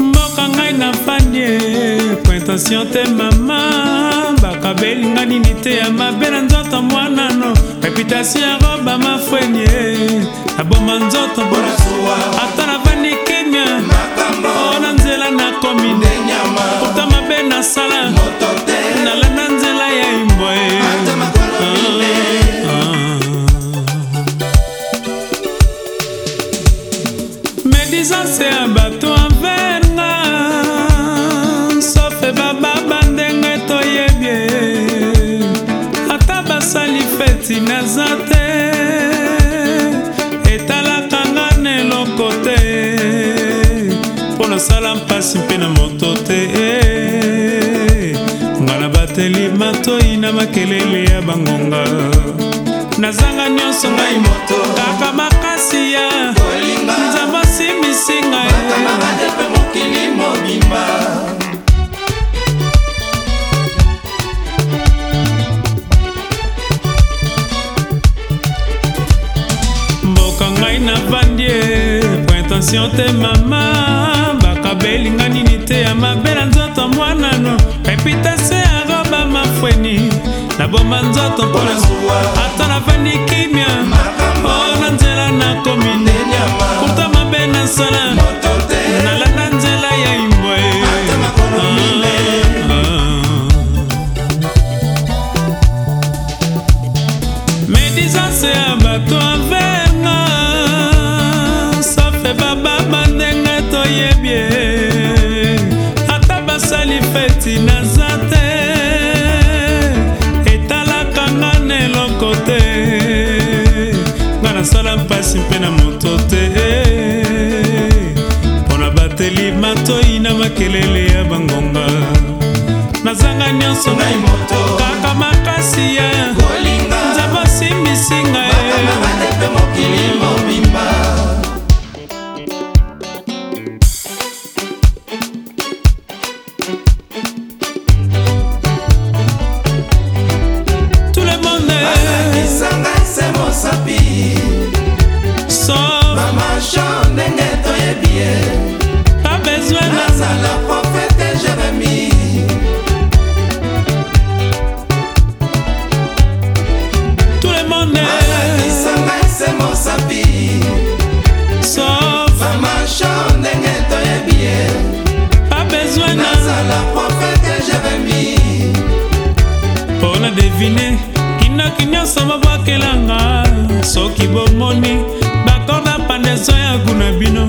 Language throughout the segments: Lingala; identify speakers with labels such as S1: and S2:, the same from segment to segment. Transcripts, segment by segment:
S1: mboka ngai nafandi e, pointation te mama bakabelinga nini te ya mabe na nzoto mwanano reputation ya roba mafwenye naboma nzoto ata navandi kenya o oh, na nzela nakomi pourta mabe nasala mpasi mpe na moto te eh. nga na bateli matoi na makelele ya bangonga nazanga nyonso ngai moto kaka makasi ya nzambe asimisi ngai mboka ngai navandie eh. po intention te mama kolelinga nini te ya mabe na nzoto mwanano reputase ya roba mafweni naboma nzoto mpona ata navandi kimia o oh, na nzela nakomi kurta mabe nasala nalanda nzela ya imbwe medisase ah, ah, ah. ya kelele ya bangonga nazanga nyonso kaka makasi ya la prophète Jérémie. Tout le monde est. sangai se mosapi. Sauf. Famacho ndenge toyebi ye. Pas besoin na. Nazala prophète Jérémie. mpona devine kindoki nyonso bobakelanga soki bomoni bakor na pandeso ya kuna bino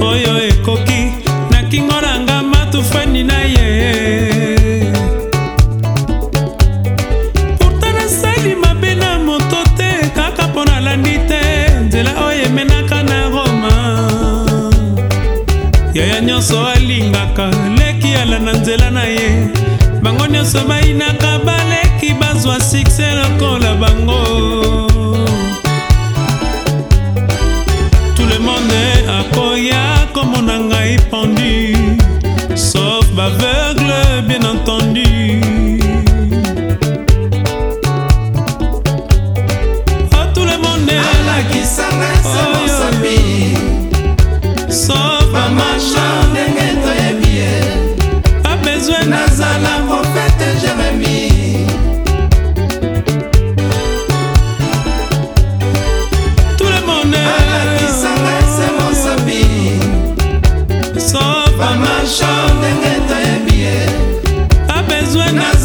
S1: oyo ekoki emenaka na roma yaya nyonso alingaka leki ala na nzela na ye bango nyonso bayinaka baleki bazwa sukse lokola bango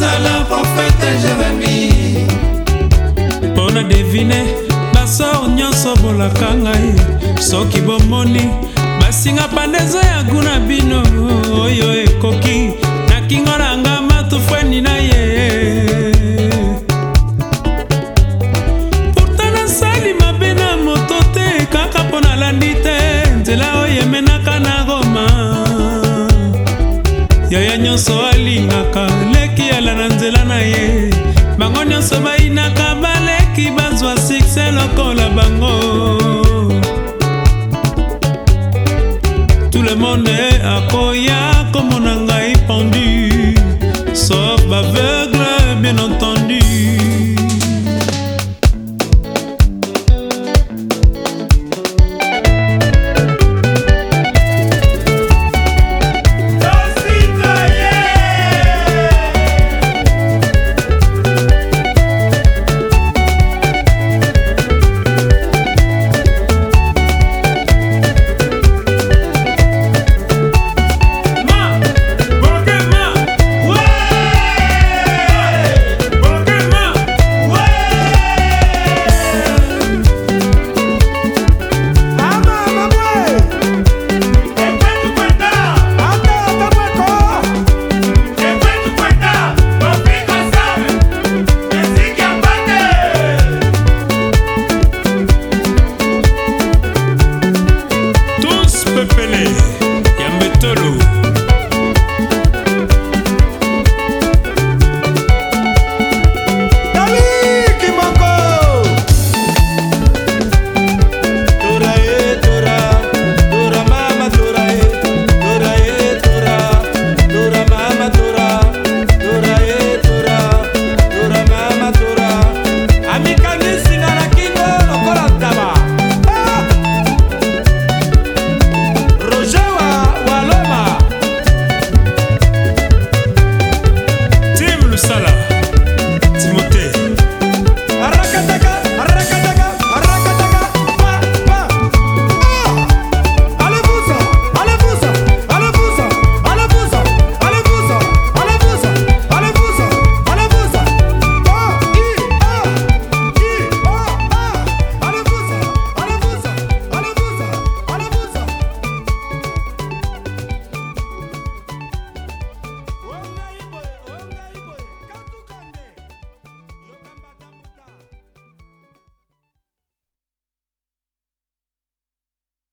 S1: azala profete jeremi mpo na devine basor nyonso bolaka ngai soki bomoni basinga pandeza ya guna bino oyo ekoki nakingo na yaya nyonso alingaka leki yala na nzela na ye bango nyonso bayinaka baleki bazwa sukse lokola bango tout le monde akoya komona ngai pendu sauf aveugle bien entendu